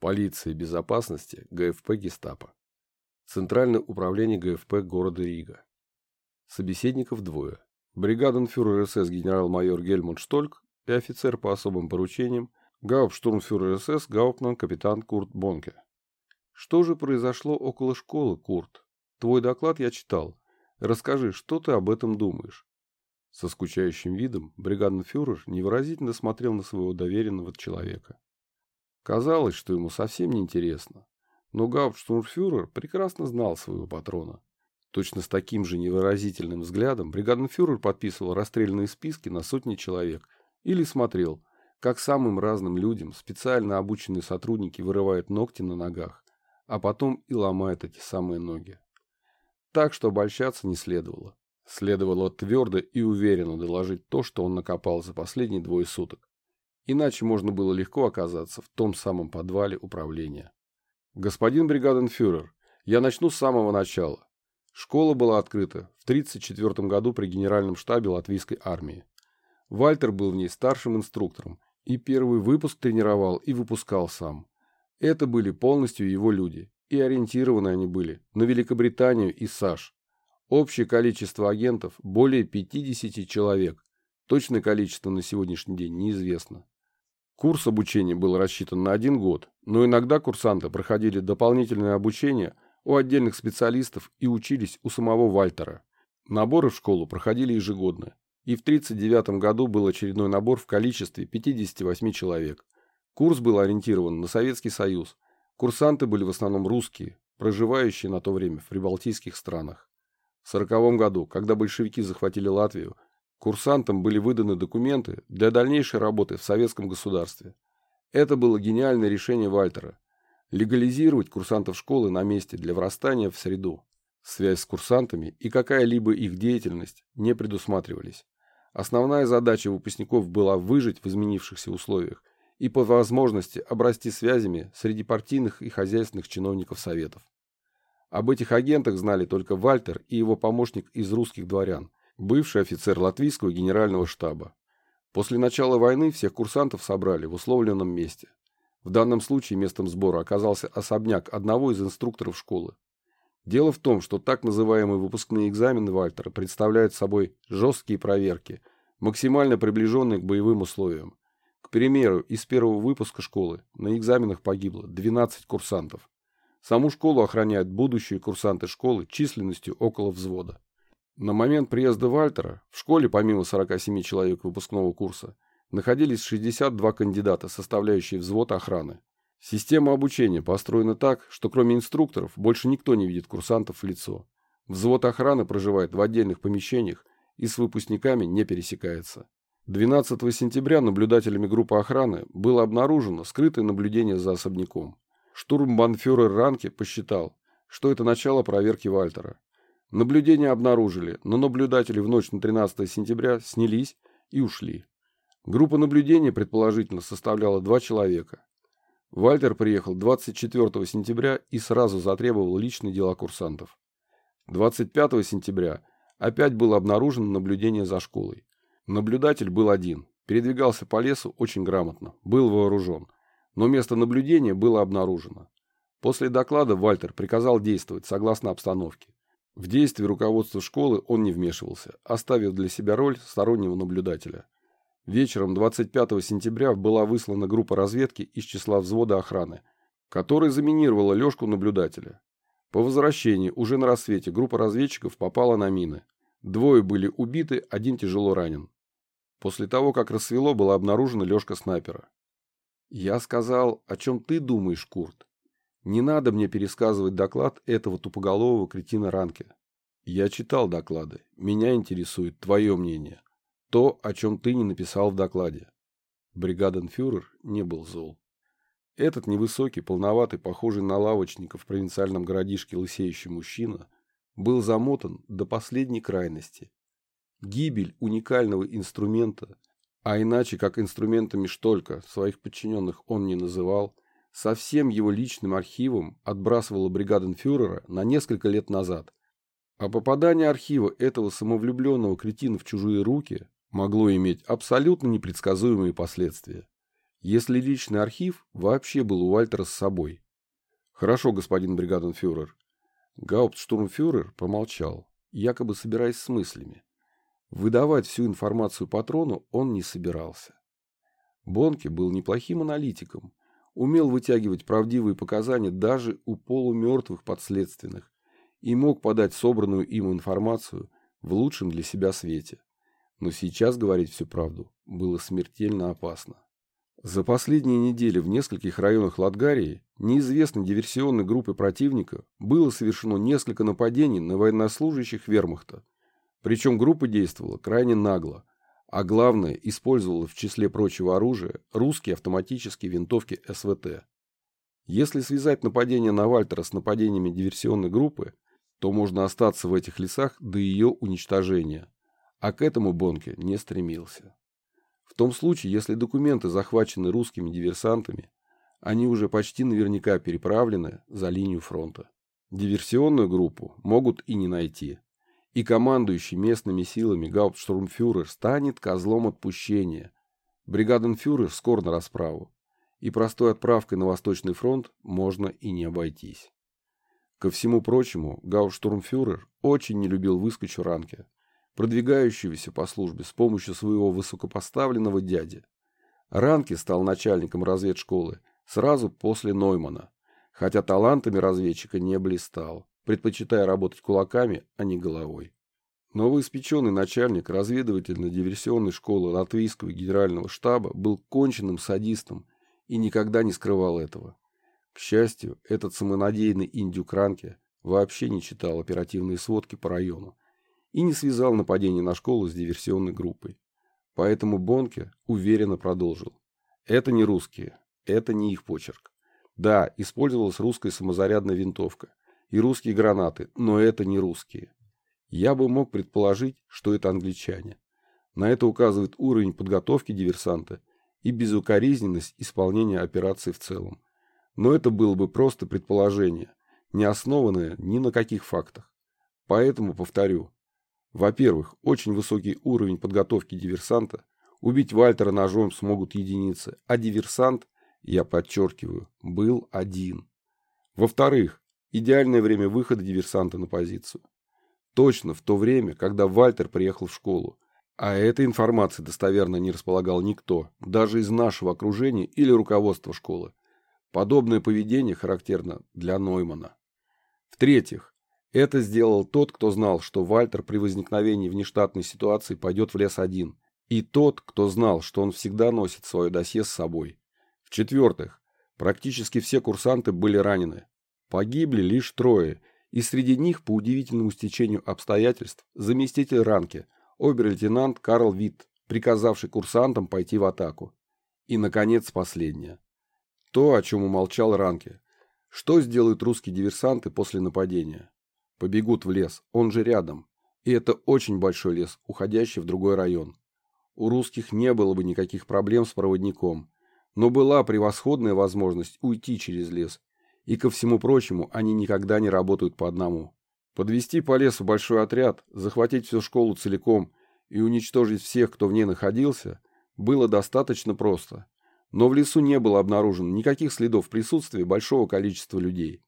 Полиция безопасности ГФП Гестапо. Центральное управление ГФП города Рига. Собеседников двое. Бригаденфюрер СС генерал-майор Гельмут Штольк и офицер по особым поручениям гауптштурмфюрер СС Гауптман капитан Курт Бонке. Что же произошло около школы, Курт? Твой доклад я читал. Расскажи, что ты об этом думаешь? Со скучающим видом бригаденфюрер невыразительно смотрел на своего доверенного человека. Казалось, что ему совсем не интересно, но гауптштурмфюрер прекрасно знал своего патрона. Точно с таким же невыразительным взглядом бригаденфюрер подписывал расстрельные списки на сотни человек или смотрел, как самым разным людям специально обученные сотрудники вырывают ногти на ногах, а потом и ломают эти самые ноги. Так что обольщаться не следовало. Следовало твердо и уверенно доложить то, что он накопал за последние двое суток. Иначе можно было легко оказаться в том самом подвале управления. Господин бригаденфюрер, я начну с самого начала. Школа была открыта в 1934 году при генеральном штабе латвийской армии. Вальтер был в ней старшим инструктором и первый выпуск тренировал и выпускал сам. Это были полностью его люди, и ориентированы они были на Великобританию и САШ. Общее количество агентов – более 50 человек. Точное количество на сегодняшний день неизвестно. Курс обучения был рассчитан на один год, но иногда курсанты проходили дополнительное обучение у отдельных специалистов и учились у самого Вальтера. Наборы в школу проходили ежегодно, и в 1939 году был очередной набор в количестве 58 человек. Курс был ориентирован на Советский Союз – Курсанты были в основном русские, проживающие на то время в прибалтийских странах. В 1940 году, когда большевики захватили Латвию, курсантам были выданы документы для дальнейшей работы в советском государстве. Это было гениальное решение Вальтера – легализировать курсантов школы на месте для врастания в среду. Связь с курсантами и какая-либо их деятельность не предусматривались. Основная задача выпускников была выжить в изменившихся условиях и по возможности обрасти связями среди партийных и хозяйственных чиновников Советов. Об этих агентах знали только Вальтер и его помощник из русских дворян, бывший офицер латвийского генерального штаба. После начала войны всех курсантов собрали в условленном месте. В данном случае местом сбора оказался особняк одного из инструкторов школы. Дело в том, что так называемые выпускные экзамены Вальтера представляют собой жесткие проверки, максимально приближенные к боевым условиям. К примеру, из первого выпуска школы на экзаменах погибло 12 курсантов. Саму школу охраняют будущие курсанты школы численностью около взвода. На момент приезда Вальтера в школе, помимо 47 человек выпускного курса, находились 62 кандидата, составляющие взвод охраны. Система обучения построена так, что кроме инструкторов больше никто не видит курсантов в лицо. Взвод охраны проживает в отдельных помещениях и с выпускниками не пересекается. 12 сентября наблюдателями группы охраны было обнаружено скрытое наблюдение за особняком. Штурмбанфюрер Ранке посчитал, что это начало проверки Вальтера. Наблюдение обнаружили, но наблюдатели в ночь на 13 сентября снялись и ушли. Группа наблюдения, предположительно, составляла два человека. Вальтер приехал 24 сентября и сразу затребовал личные дела курсантов. 25 сентября опять было обнаружено наблюдение за школой. Наблюдатель был один, передвигался по лесу очень грамотно, был вооружен, но место наблюдения было обнаружено. После доклада Вальтер приказал действовать согласно обстановке. В действие руководства школы он не вмешивался, оставив для себя роль стороннего наблюдателя. Вечером 25 сентября была выслана группа разведки из числа взвода охраны, которая заминировала лёжку наблюдателя. По возвращении уже на рассвете группа разведчиков попала на мины. Двое были убиты, один тяжело ранен. После того, как рассвело, была обнаружена лёжка снайпера. Я сказал, о чем ты думаешь, Курт? Не надо мне пересказывать доклад этого тупоголового кретина Ранке. Я читал доклады. Меня интересует твое мнение. То, о чем ты не написал в докладе. Бригаденфюрер не был зол. Этот невысокий, полноватый, похожий на лавочника в провинциальном городишке лысеющий мужчина был замотан до последней крайности Гибель уникального инструмента, а иначе как инструментами Штолька своих подчиненных он не называл, со всем его личным архивом отбрасывала бригаденфюрера на несколько лет назад. А попадание архива этого самовлюбленного кретина в чужие руки могло иметь абсолютно непредсказуемые последствия. если личный архив вообще был у Вальтера с собой. Хорошо, господин бригаденфюрер. Гауптштурмфюрер помолчал, якобы собираясь с мыслями. Выдавать всю информацию патрону он не собирался. Бонке был неплохим аналитиком, умел вытягивать правдивые показания даже у полумертвых подследственных и мог подать собранную им информацию в лучшем для себя свете. Но сейчас говорить всю правду было смертельно опасно. За последние недели в нескольких районах Латгарии неизвестной диверсионной группы противника было совершено несколько нападений на военнослужащих вермахта. Причем группа действовала крайне нагло, а главное, использовала в числе прочего оружия русские автоматические винтовки СВТ. Если связать нападение на Вальтера с нападениями диверсионной группы, то можно остаться в этих лесах до ее уничтожения, а к этому Бонке не стремился. В том случае, если документы захвачены русскими диверсантами, они уже почти наверняка переправлены за линию фронта. Диверсионную группу могут и не найти. И командующий местными силами гауптштурмфюрер станет козлом отпущения. Бригаденфюрер скоро на расправу. И простой отправкой на Восточный фронт можно и не обойтись. Ко всему прочему, гауптштурмфюрер очень не любил выскочу Ранке, продвигающегося по службе с помощью своего высокопоставленного дяди. Ранке стал начальником разведшколы сразу после Ноймана, хотя талантами разведчика не блистал, предпочитая работать кулаками, а не головой. Новоиспеченный начальник разведывательно-диверсионной школы Латвийского генерального штаба был конченным садистом и никогда не скрывал этого. К счастью, этот самонадеянный индюк Ранке вообще не читал оперативные сводки по району и не связал нападение на школу с диверсионной группой. Поэтому Бонке уверенно продолжил. Это не русские, это не их почерк. Да, использовалась русская самозарядная винтовка и русские гранаты, но это не русские. Я бы мог предположить, что это англичане. На это указывает уровень подготовки диверсанта и безукоризненность исполнения операции в целом. Но это было бы просто предположение, не основанное ни на каких фактах. Поэтому повторю, во-первых, очень высокий уровень подготовки диверсанта. Убить Вальтера ножом смогут единицы, а диверсант, я подчеркиваю, был один. Во-вторых, идеальное время выхода диверсанта на позицию. Точно в то время, когда Вальтер приехал в школу. А этой информации достоверно не располагал никто, даже из нашего окружения или руководства школы. Подобное поведение характерно для Ноймана. В-третьих, это сделал тот, кто знал, что Вальтер при возникновении внештатной ситуации пойдет в лес один, и тот, кто знал, что он всегда носит свое досье с собой. В-четвертых, практически все курсанты были ранены. Погибли лишь трое, и среди них, по удивительному стечению обстоятельств, заместитель Ранке, обер-лейтенант Карл Витт, приказавший курсантам пойти в атаку. И, наконец, последнее. То, о чем умолчал Ранке. Что сделают русские диверсанты после нападения? Побегут в лес, он же рядом. И это очень большой лес, уходящий в другой район. У русских не было бы никаких проблем с проводником. Но была превосходная возможность уйти через лес. И ко всему прочему, они никогда не работают по одному. Подвести по лесу большой отряд, захватить всю школу целиком и уничтожить всех, кто в ней находился, было достаточно просто. Но в лесу не было обнаружено никаких следов присутствия большого количества людей.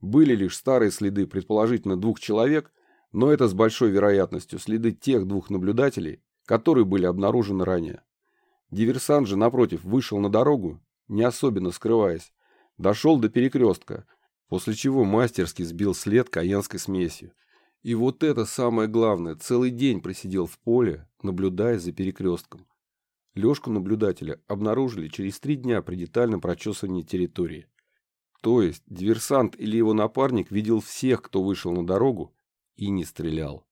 Были лишь старые следы, предположительно, двух человек, но это с большой вероятностью следы тех двух наблюдателей, которые были обнаружены ранее. Диверсант же, напротив, вышел на дорогу, не особенно скрываясь, дошел до перекрестка, после чего мастерски сбил след каянской смесью. И вот это самое главное, целый день просидел в поле, наблюдая за перекрестком. Лёшку наблюдателя обнаружили через три дня при детальном прочесывании территории. То есть диверсант или его напарник видел всех, кто вышел на дорогу, и не стрелял.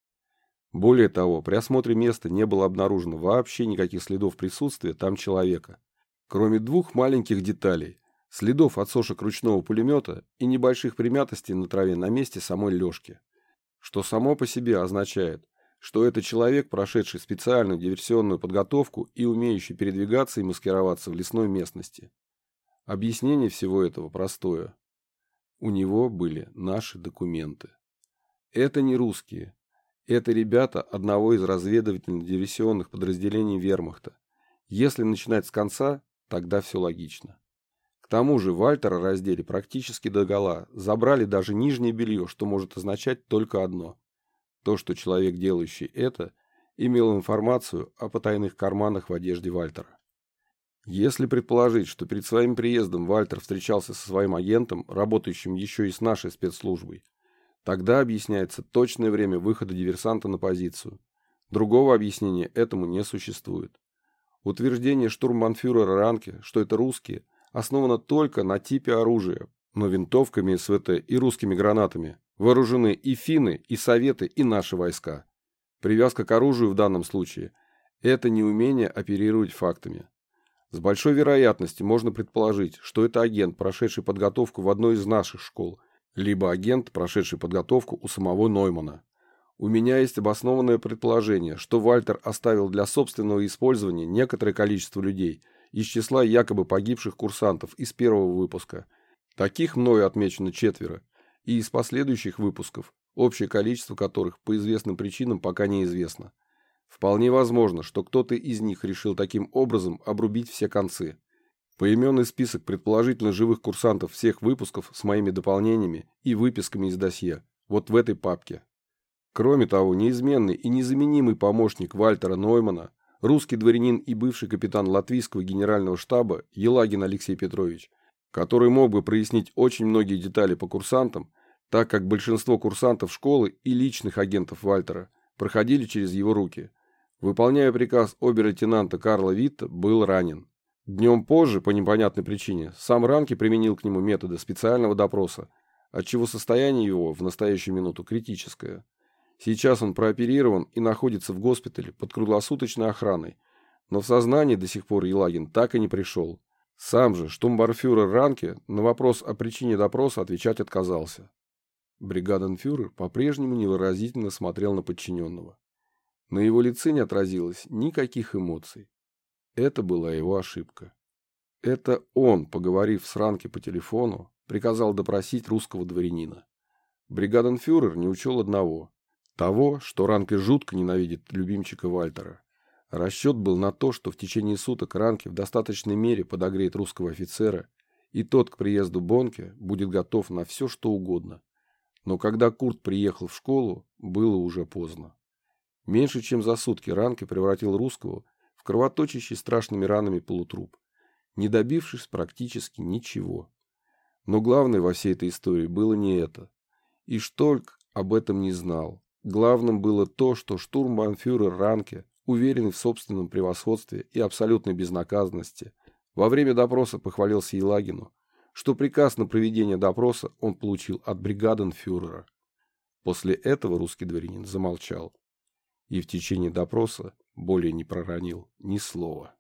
Более того, при осмотре места не было обнаружено вообще никаких следов присутствия там человека, кроме двух маленьких деталей – следов от сошек ручного пулемета и небольших примятостей на траве на месте самой лёжки, что само по себе означает, что это человек, прошедший специальную диверсионную подготовку и умеющий передвигаться и маскироваться в лесной местности. Объяснение всего этого простое. У него были наши документы. Это не русские. Это ребята одного из разведывательно-диверсионных подразделений вермахта. Если начинать с конца, тогда все логично. К тому же Вальтера раздели практически догола, забрали даже нижнее белье, что может означать только одно. То, что человек, делающий это, имел информацию о потайных карманах в одежде Вальтера. Если предположить, что перед своим приездом Вальтер встречался со своим агентом, работающим еще и с нашей спецслужбой, тогда объясняется точное время выхода диверсанта на позицию. Другого объяснения этому не существует. Утверждение штурмбанфюрера Ранке, что это русские, основано только на типе оружия, но винтовками СВТ и русскими гранатами вооружены и финны, и советы, и наши войска. Привязка к оружию в данном случае – это неумение оперировать фактами. С большой вероятностью можно предположить, что это агент, прошедший подготовку в одной из наших школ, либо агент, прошедший подготовку у самого Ноймана. У меня есть обоснованное предположение, что Вальтер оставил для собственного использования некоторое количество людей из числа якобы погибших курсантов из первого выпуска. Таких мною отмечено четверо, и из последующих выпусков, общее количество которых по известным причинам пока неизвестно. Вполне возможно, что кто-то из них решил таким образом обрубить все концы. Поименный список предположительно живых курсантов всех выпусков с моими дополнениями и выписками из досье вот в этой папке. Кроме того, неизменный и незаменимый помощник Вальтера Ноймана, русский дворянин и бывший капитан латвийского генерального штаба Елагин Алексей Петрович, который мог бы прояснить очень многие детали по курсантам, так как большинство курсантов школы и личных агентов Вальтера проходили через его руки – выполняя приказ обер-лейтенанта Карла Витта, был ранен. Днем позже, по непонятной причине, сам Ранки применил к нему методы специального допроса, отчего состояние его в настоящую минуту критическое. Сейчас он прооперирован и находится в госпитале под круглосуточной охраной, но в сознание до сих пор Елагин так и не пришел. Сам же штумбарфюрер Ранке на вопрос о причине допроса отвечать отказался. Бригаденфюрер по-прежнему невыразительно смотрел на подчиненного. На его лице не отразилось никаких эмоций. Это была его ошибка. Это он, поговорив с Ранке по телефону, приказал допросить русского дворянина. Бригаденфюрер не учел одного. Того, что Ранке жутко ненавидит любимчика Вальтера. Расчет был на то, что в течение суток Ранке в достаточной мере подогреет русского офицера, и тот к приезду Бонке будет готов на все, что угодно. Но когда Курт приехал в школу, было уже поздно. Меньше чем за сутки Ранке превратил русского в кровоточащий страшными ранами полутруп, не добившись практически ничего. Но главное во всей этой истории было не это. И Штольк об этом не знал. Главным было то, что штурмбанфюрер Ранке, уверенный в собственном превосходстве и абсолютной безнаказанности, во время допроса похвалился Елагину, что приказ на проведение допроса он получил от бригаденфюрера. После этого русский дворянин замолчал и в течение допроса более не проронил ни слова.